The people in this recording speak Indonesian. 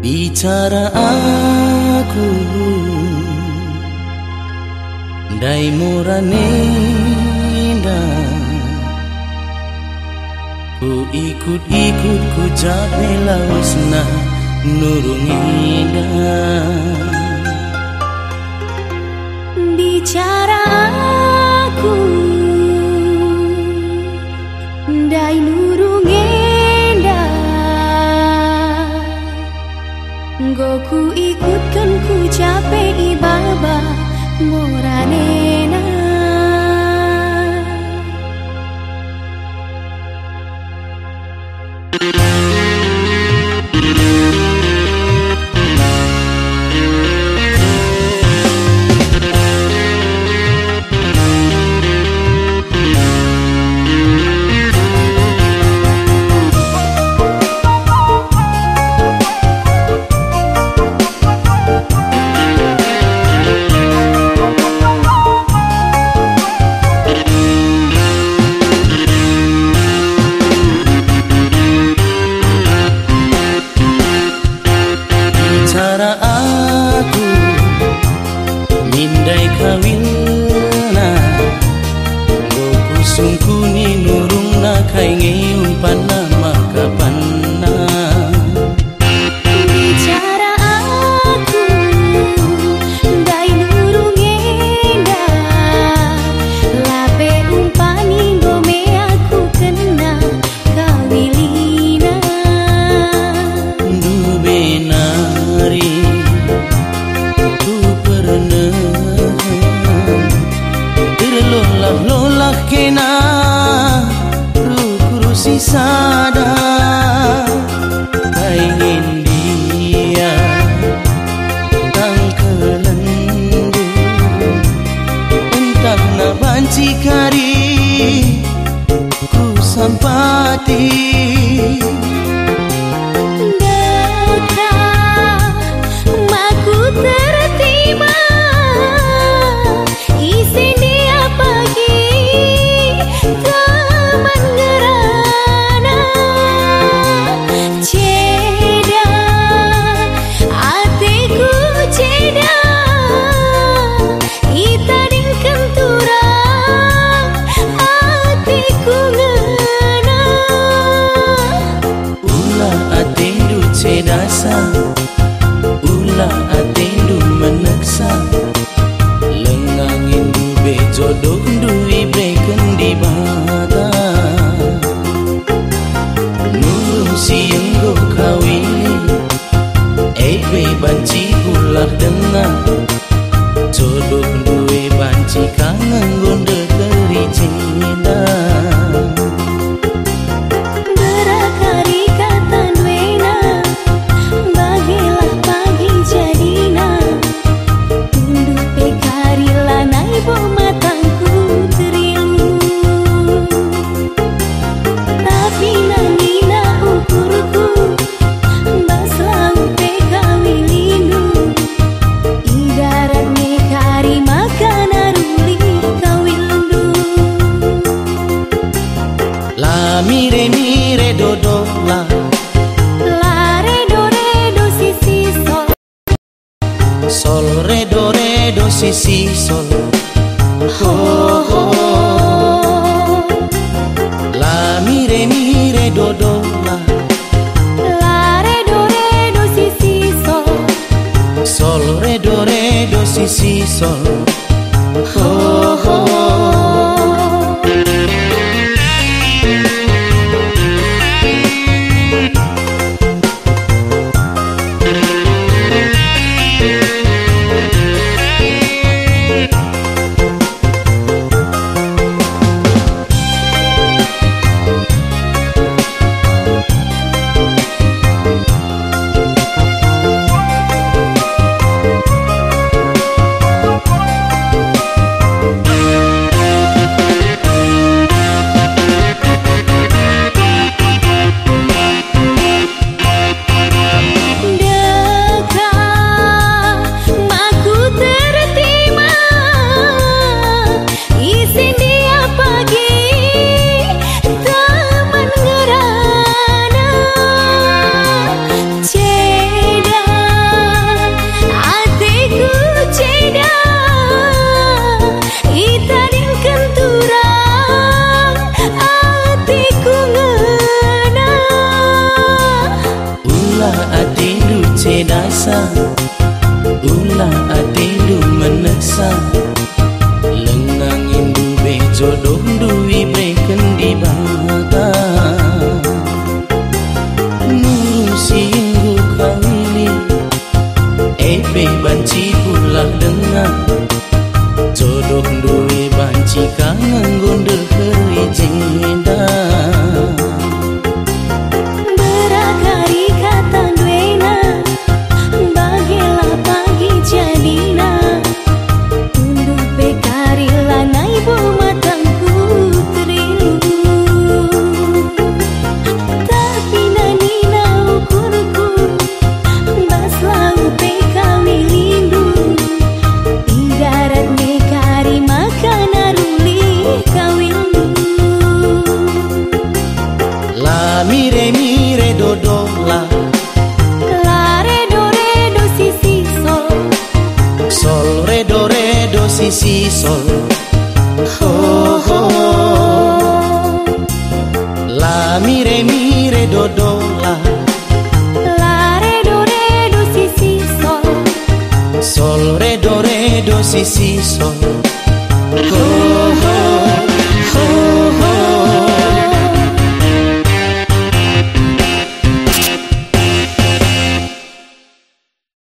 Bicara aku Dai murani Ku ikut-ikut ku jak melausna nurung indah Goku ikutkan ku capek ibaba morane 辛苦你。tengo. sí, sí, solo meneksa Ulah hati lu meneksa Lengang indu be jodoh dui breken di bahata Nurung singgu kali Epe banci oh. La mi re do do la La re do re do si si sol Sol re do re do si si sol oh.